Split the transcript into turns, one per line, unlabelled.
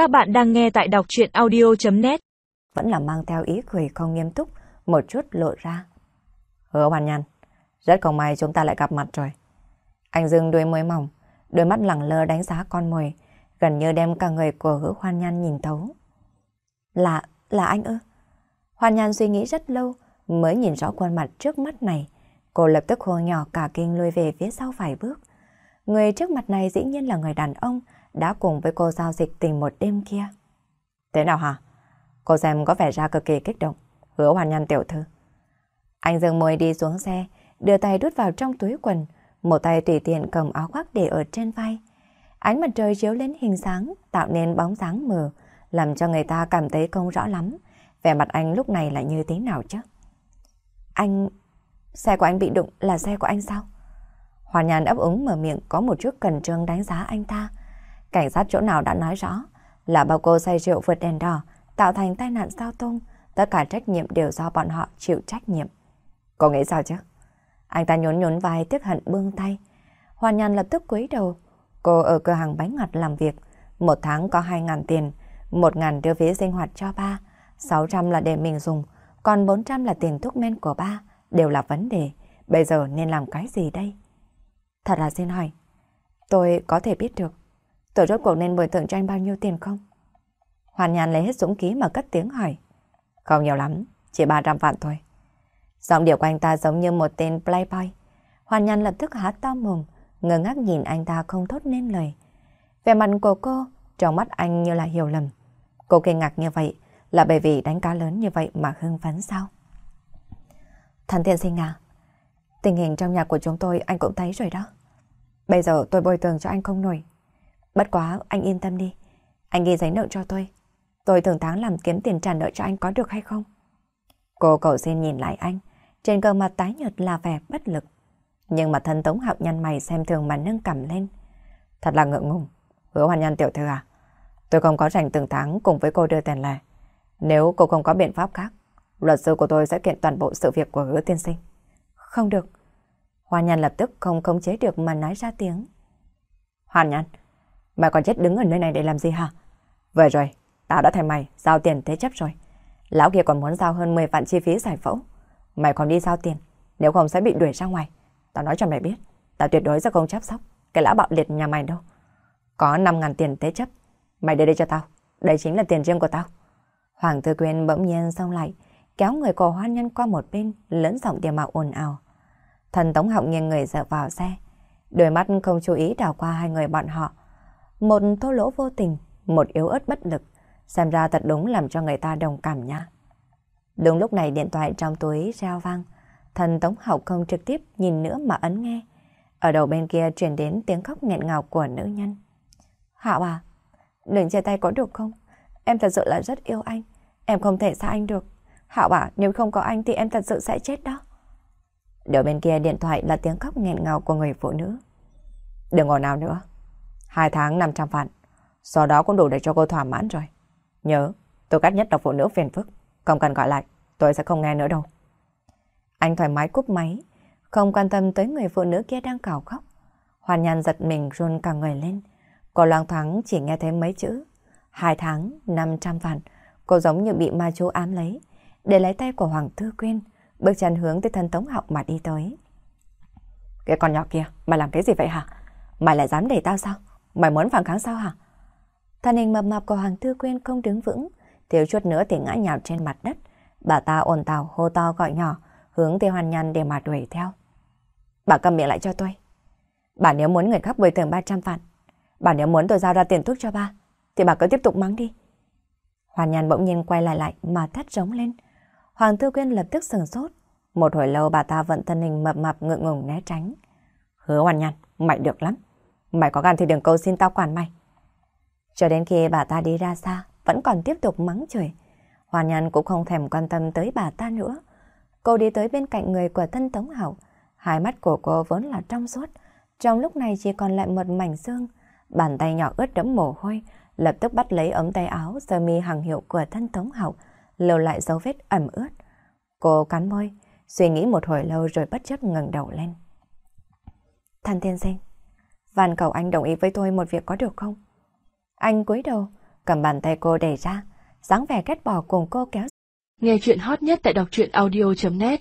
Các bạn đang nghe tại đọc chuyện audio.net
Vẫn là mang theo ý cười không nghiêm túc, một chút lộ ra. Hứa hoàn nhàn, rất không may chúng ta lại gặp mặt rồi. Anh Dương đuôi môi mỏng, đôi mắt lẳng lơ đánh giá con mồi, gần như đem cả người của hứa hoàn nhan nhìn thấu. Là, là anh ư? Hoàn nhan suy nghĩ rất lâu mới nhìn rõ khuôn mặt trước mắt này. Cô lập tức hô nhỏ cả kinh lùi về phía sau vài bước. Người trước mặt này dĩ nhiên là người đàn ông đã cùng với cô giao dịch tình một đêm kia. Thế nào hả? Cô xem có vẻ ra cực kỳ kích động. Hứa hoàn nhan tiểu thư. Anh dừng môi đi xuống xe, đưa tay đút vào trong túi quần, một tay tùy tiện cầm áo khoác để ở trên vai. Ánh mặt trời chiếu lên hình sáng, tạo nên bóng dáng mờ, làm cho người ta cảm thấy không rõ lắm. Vẻ mặt anh lúc này là như thế nào chứ? Anh... Xe của anh bị đụng là xe của anh sao? Hoàn nhàn ấp úng mở miệng có một chút cẩn trương đánh giá anh ta. Cảnh sát chỗ nào đã nói rõ là bao cô say rượu vượt đèn đỏ tạo thành tai nạn giao thông, tất cả trách nhiệm đều do bọn họ chịu trách nhiệm. Cô nghĩ sao chứ? Anh ta nhún nhún vai tiếc hận buông tay. Hoàn nhàn lập tức cúi đầu. Cô ở cửa hàng bánh ngọt làm việc, một tháng có hai ngàn tiền, một ngàn đưa phí sinh hoạt cho ba, 600 là để mình dùng, còn 400 là tiền thuốc men của ba, đều là vấn đề. Bây giờ nên làm cái gì đây? Thật là xin hỏi, tôi có thể biết được, tôi rốt cuộc nên bồi thường cho anh bao nhiêu tiền không? Hoàn nhàn lấy hết dũng khí mà cất tiếng hỏi. Không nhiều lắm, chỉ 300 vạn thôi. Giọng điệu của anh ta giống như một tên playboy. Hoàn nhàn lập tức há to mồm, ngơ ngác nhìn anh ta không thốt nên lời. Về mặt của cô, trong mắt anh như là hiểu lầm. Cô kinh ngạc như vậy là bởi vì đánh cá lớn như vậy mà hưng phấn sao? Thần thiện sinh à, tình hình trong nhà của chúng tôi anh cũng thấy rồi đó. Bây giờ tôi bồi thường cho anh không nổi. Bất quá, anh yên tâm đi. Anh ghi giấy nợ cho tôi. Tôi thường tháng làm kiếm tiền trả nợ cho anh có được hay không? Cô cầu xin nhìn lại anh. Trên cơ mặt tái nhợt là vẻ bất lực. Nhưng mà thân Tống Hạo nhăn mày xem thường mà nâng cầm lên. Thật là ngượng ngùng. Hứa hoàn nhân tiểu thư à? Tôi không có rảnh từng tháng cùng với cô đưa tiền lẻ. Nếu cô không có biện pháp khác, luật sư của tôi sẽ kiện toàn bộ sự việc của hứa tiên sinh. Không được. Hoàn Nhan lập tức không khống chế được mà nói ra tiếng. Hoàn Nhan, mày còn chết đứng ở nơi này để làm gì hả? Vừa rồi, tao đã thay mày giao tiền thế chấp rồi. Lão kia còn muốn giao hơn 10 vạn chi phí giải phẫu. Mày còn đi giao tiền, nếu không sẽ bị đuổi ra ngoài. Tao nói cho mày biết, tao tuyệt đối sẽ không chấp sóc cái lão bạo liệt nhà mày đâu. Có 5 ngàn tiền thế chấp, mày đưa đây cho tao. Đây chính là tiền riêng của tao. Hoàng Thư Quyên bỗng nhiên xong lại, kéo người cổ hoan nhân qua một bên, lớn giọng địa mạo ồn ào. Thần Tống Họng nghiêng người dựa vào xe, đôi mắt không chú ý đảo qua hai người bọn họ. Một thô lỗ vô tình, một yếu ớt bất lực, xem ra thật đúng làm cho người ta đồng cảm nha. Đúng lúc này điện thoại trong túi reo vang, thần Tống học không trực tiếp nhìn nữa mà ấn nghe. Ở đầu bên kia truyền đến tiếng khóc nghẹn ngào của nữ nhân. Hạo à, đừng chia tay có được không? Em thật sự là rất yêu anh. Em không thể xa anh được. Hạo à, nếu không có anh thì em thật sự sẽ chết đó. Đầu bên kia điện thoại là tiếng khóc nghẹn ngào của người phụ nữ. Đừng ngồi nào nữa. Hai tháng 500 vạn. Sau đó cũng đủ để cho cô thỏa mãn rồi. Nhớ, tôi cắt nhất độc phụ nữ phiền phức. Không cần gọi lại, tôi sẽ không nghe nữa đâu. Anh thoải mái cúp máy, không quan tâm tới người phụ nữ kia đang cào khóc. Hoàn nhàn giật mình run cả người lên. Cô loang thoáng chỉ nghe thấy mấy chữ. Hai tháng, 500 vạn. Cô giống như bị ma chú ám lấy. Để lấy tay của Hoàng Thư Quyên, bước chân hướng tới thân Tống Học mà đi tới. Cái con nhỏ kia, mày làm cái gì vậy hả? Mày lại dám để tao sao? Mày muốn phản kháng sao hả? Thân hình mập mạp của Hoàng Thư Quyên không đứng vững, thiếu chút nữa thì ngã nhào trên mặt đất. Bà ta ồn tào hô to gọi nhỏ, hướng Tiêu hoàn Nhân để mà đuổi theo. Bà cầm miệng lại cho tôi. Bà nếu muốn người khác bồi thường 300 vạn, bà nếu muốn tôi giao ra tiền thuốc cho ba, thì bà cứ tiếp tục mắng đi. Hoàn nhàn bỗng nhiên quay lại lại mà thét rống lên. Hoàng Thư Quyên lập tức sừng sốt. Một hồi lâu bà ta vẫn thân hình mập mập ngượng ngùng né tránh. Hứa Hoàn nhàn, mày được lắm. Mày có gan thì đừng cầu xin tao quản mày. Cho đến khi bà ta đi ra xa, vẫn còn tiếp tục mắng chửi. Hoàn nhàn cũng không thèm quan tâm tới bà ta nữa. Cô đi tới bên cạnh người của thân Tống Hậu, Hai mắt của cô vốn là trong suốt. Trong lúc này chỉ còn lại một mảnh xương. Bàn tay nhỏ ướt đẫm mồ hôi, lập tức bắt lấy ống tay áo sơ mi hàng hiệu của thân Tống Hậu, lưu lại dấu vết ẩm ướt. Cô cắn môi, suy nghĩ một hồi lâu rồi bất chấp ngẩng đầu lên. Thanh thiên sinh, van cầu anh đồng ý với tôi một việc có được không? Anh cúi đầu, cầm bàn tay cô đẩy ra, dáng vẻ ghét bỏ cùng cô kéo.
Nghe chuyện hot nhất tại đọc truyện audio.net